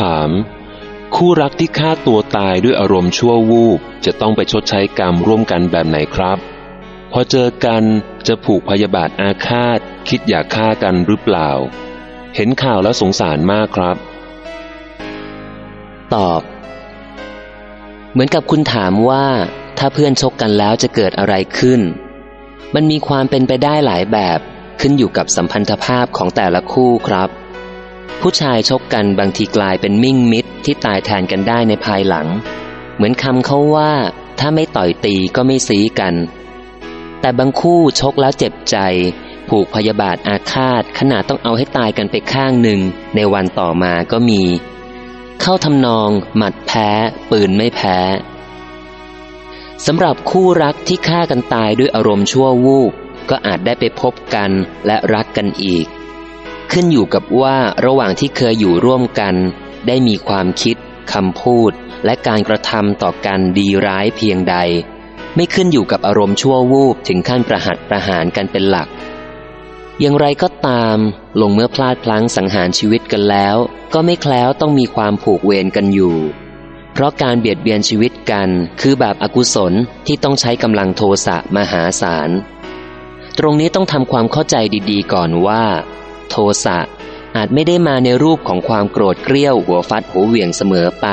ถาม คู่รักที่ฆ่าตัวตายด้วยอารมณ์ชั่ววูบจะต้องไปชดใช้กรรมร่วมกันแบบไหนครับ พอเจอกันจะผูกพยาบาทอาฆาต คิดอยากฆ่ากันหรือเปล่า เห็นข่าวแล้วสงสารมากครับ ตอบ เหมือนกับคุณถามว่า ถ้าเพื่อนชกกันแล้วจะเกิดอะไรขึ้น มันมีความเป็นไปได้หลายแบบขึ้นอยู่กับสัมพันธภาพของแต่ละคู่ครับ ผู้ชายชกกันบางทีกลายเป็นมิ่งมิตรที่ตายแทนกันได้ในภายหลัง เหมือนคำเขาว่า ถ้าไม่ต่อยตีก็ไม่ซีกัน แต่บางคู่ชกแล้วเจ็บใจ ผูกพยาบาทอาฆาตขนาดต้องเอาให้ตายกันไปข้างหนึ่ง ในวันต่อมาก็มี เข้าทำนอง หมัดแพ้ ปืนไม่แพ้สำหรับคู่รักที่ฆ่ากันตายด้วยอารมณ์ชั่ววูบก็อาจได้ไปพบกันและรักกันอีก ขึ้นอยู่กับว่าระหว่างที่เคยอยู่ร่วมกัน ได้มีความคิดคำพูด และการกระทำต่อกันดีร้ายเพียงใด ไม่ขึ้นอยู่กับอารมณ์ชั่ววูบถึงขั้นประหัตประหารกันเป็นหลัก อย่างไรก็ตาม ลงเมื่อพลาดพลั้งสังหารชีวิตกันแล้ว ก็ไม่แคล้วต้องมีความผูกเวรกันอยู่ เพราะการเบียดเบียนชีวิตกัน คือแบบอกุศลที่ต้องใช้กำลังโทสะมหาศาลตรงนี้ต้องทำความเข้าใจดีๆ ก่อนว่า โทสะอาจไม่ได้มาในรูปของความโกรธเกรี้ยวหัวฟัดหัวเหวี่ยงเสมอไป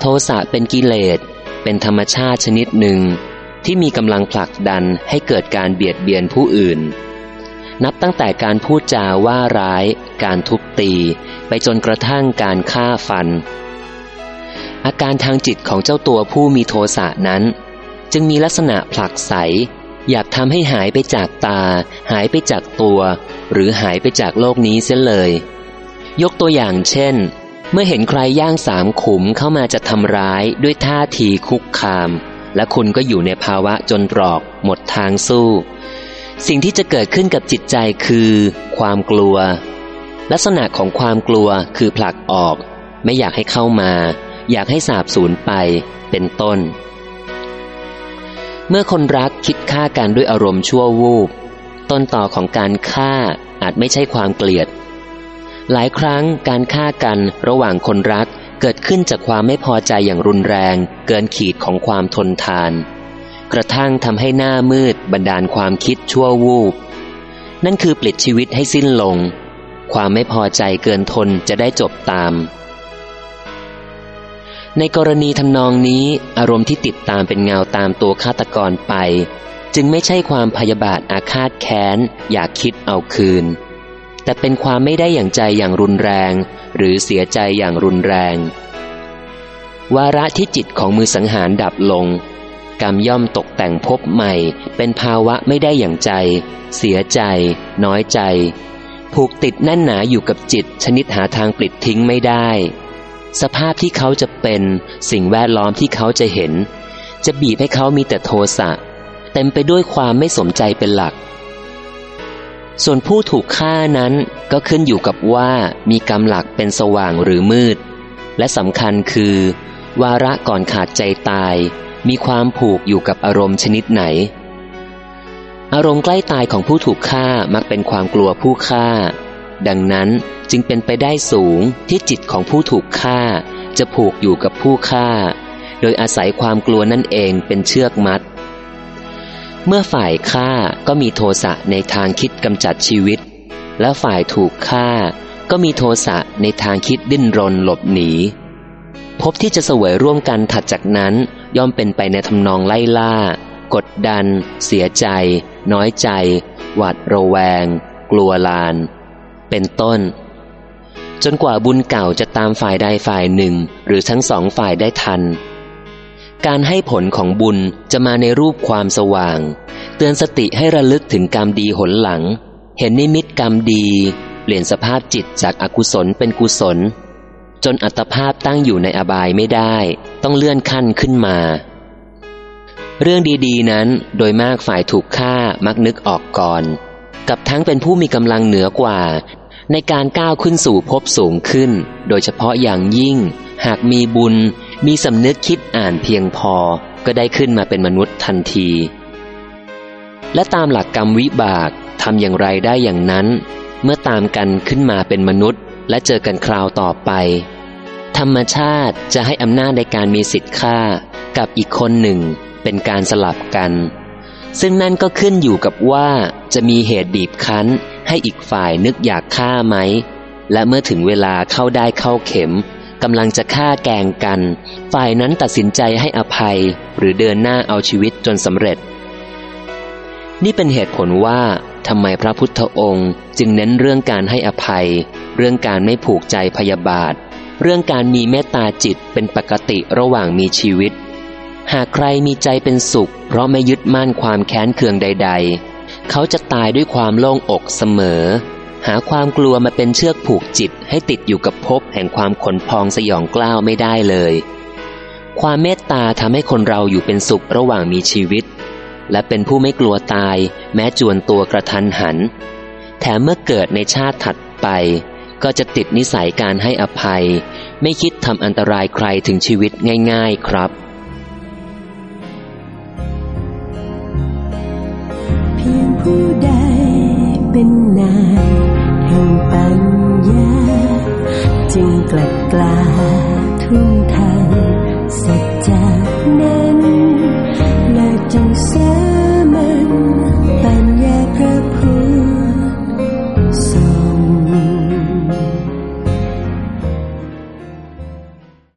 โทสะเป็นกิเลส เป็นธรรมชาติชนิดหนึ่ง ที่มีกำลังผลักดันให้เกิดการเบียดเบียนผู้อื่น นับตั้งแต่การพูดจาว่าร้าย การทุบตี ไปจนกระทั่งการฆ่าฟัน อาการทางจิตของเจ้าตัวผู้มีโทสะนั้น จึงมีลักษณะผลักใสอยากทำให้หายไปจากตา หายไปจากตัว หรือหายไปจากโลกนี้เสียเลย ยกตัวอย่างเช่น เมื่อเห็นใครย่างสามขุมเข้ามาจะทำร้ายด้วยท่าทีคุกคาม และคุณก็อยู่ในภาวะจนตรอก หมดทางสู้ สิ่งที่จะเกิดขึ้นกับจิตใจคือ ความกลัว ลักษณะของความกลัวคือผลักออก ไม่อยากให้เข้ามา อยากให้สาบสูญไปเป็นต้นเมื่อคนรักคิดฆ่ากันด้วยอารมณ์ชั่ววูบ ต้นต่อของการฆ่าอาจไม่ใช่ความเกลียด หลายครั้งการฆ่ากันระหว่างคนรักเกิดขึ้นจากความไม่พอใจอย่างรุนแรง เกินขีดของความทนทาน กระทั่งทำให้หน้ามืดบันดาลความคิดชั่ววูบ นั่นคือปลิดชีวิตให้สิ้นลง ความไม่พอใจเกินทนจะได้จบตาม ในกรณีทำนองนี้อารมณ์ที่ติดตามเป็นเงาตามตัวฆาตกรไป จึงไม่ใช่ความพยาบาทอาฆาตแค้น อยากคิดเอาคืน แต่เป็นความไม่ได้อย่างใจอย่างรุนแรง หรือเสียใจอย่างรุนแรง วาระที่จิตของมือสังหารดับลง กรรมย่อมตกแต่งพบใหม่ เป็นภาวะไม่ได้อย่างใจ เสียใจ น้อยใจ ผูกติดแน่นหนาอยู่กับจิต ชนิดหาทางปลิดทิ้งไม่ได้ สภาพที่เขาจะเป็น สิ่งแวดล้อมที่เขาจะเห็น จะบีบให้เขามีแต่โทสะ เต็มไปด้วยความไม่สมใจเป็นหลัก ส่วนผู้ถูกฆ่านั้นก็ขึ้นอยู่กับว่ามีกรรมหลักเป็นสว่างหรือมืด และสำคัญคือ วาระก่อนขาดใจตาย มีความผูกอยู่กับอารมณ์ชนิดไหน อารมณ์ใกล้ตายของผู้ถูกฆ่ามักเป็นความกลัวผู้ฆ่า ดังนั้นจึงเป็นไปได้สูงที่จิตของผู้ถูกฆ่า จะผูกอยู่กับผู้ฆ่า โดยอาศัยความกลัวนั่นเองเป็นเชือกมัด เมื่อฝ่ายฆ่าก็มีโทสะในทางคิดกำจัดชีวิต และฝ่ายถูกฆ่าก็มีโทสะในทางคิดดิ้นรนหลบหนี พบที่จะเสวยร่วมกันถัดจากนั้นย่อมเป็นไปในทำนองไล่ล่า กดดัน เสียใจ น้อยใจ หวาดระแวง กลัวลาน เป็นต้น จนกว่าบุญเก่าจะตามฝ่ายใดฝ่ายหนึ่ง หรือทั้งสองฝ่ายได้ทัน การให้ผลของบุญจะมาในรูปความสว่าง เตือนสติให้ระลึกถึงกรรมดีหนหลัง เห็นนิมิตกรรมดี เปลี่ยนสภาพจิตจากอากุศลเป็นกุศล จนอัตภาพตั้งอยู่ในอบายไม่ได้ ต้องเลื่อนขั้นขึ้นมา เรื่องดีๆนั้นโดยมากฝ่ายถูกฆ่ามักนึกออกก่อน กับทั้งเป็นผู้มีกำลังเหนือกว่า ในการก้าวขึ้นสู่ภพสูงขึ้น โดยเฉพาะอย่างยิ่ง หากมีบุญ มีสำนึกคิดอ่านเพียงพอก็ได้ขึ้นมาเป็นมนุษย์ทันที และตามหลักกรรมวิบากทำอย่างไรได้อย่างนั้น เมื่อตามกันขึ้นมาเป็นมนุษย์ และเจอกันคราวต่อไป ธรรมชาติจะให้อำนาจในการมีสิทธิ์ฆ่ากับอีกคนหนึ่งเป็นการสลับกัน ซึ่งนั่นก็ขึ้นอยู่กับว่าจะมีเหตุบีบคั้น ให้อีกฝ่ายนึกอยากฆ่าไหม และเมื่อถึงเวลาเข้าได้เข้าเข็ม กำลังจะฆ่าแกงกัน ฝ่ายนั้นตัดสินใจให้อภัย หรือเดินหน้าเอาชีวิตจนสำเร็จ นี่เป็นเหตุผลว่าทำไมพระพุทธองค์จึงเน้นเรื่องการให้อภัย เรื่องการไม่ผูกใจพยาบาท เรื่องการมีเมตตาจิตเป็นปกติระหว่างมีชีวิต หากใครมีใจเป็นสุข เพราะไม่ยึดมั่นความแค้นเคืองใด ๆ เขาจะตายด้วยความโล่งอกเสมอ หาความกลัวมาเป็นเชือกผูกจิตให้ติดอยู่กับภพแห่งความขนพองสยองกล้าวไม่ได้เลย ความเมตตาทำให้คนเราอยู่เป็นสุขระหว่างมีชีวิต และเป็นผู้ไม่กลัวตาย แม้จวนตัวกระทันหัน แถมเมื่อเกิดในชาติถัดไป ก็จะติดนิสัยการให้อภัย ไม่คิดทำอันตรายใครถึงชีวิตง่าย ๆ ครับ นนายแห่งปัญญา จึงกลัดกลาทุ่มทางสัจจะเน้น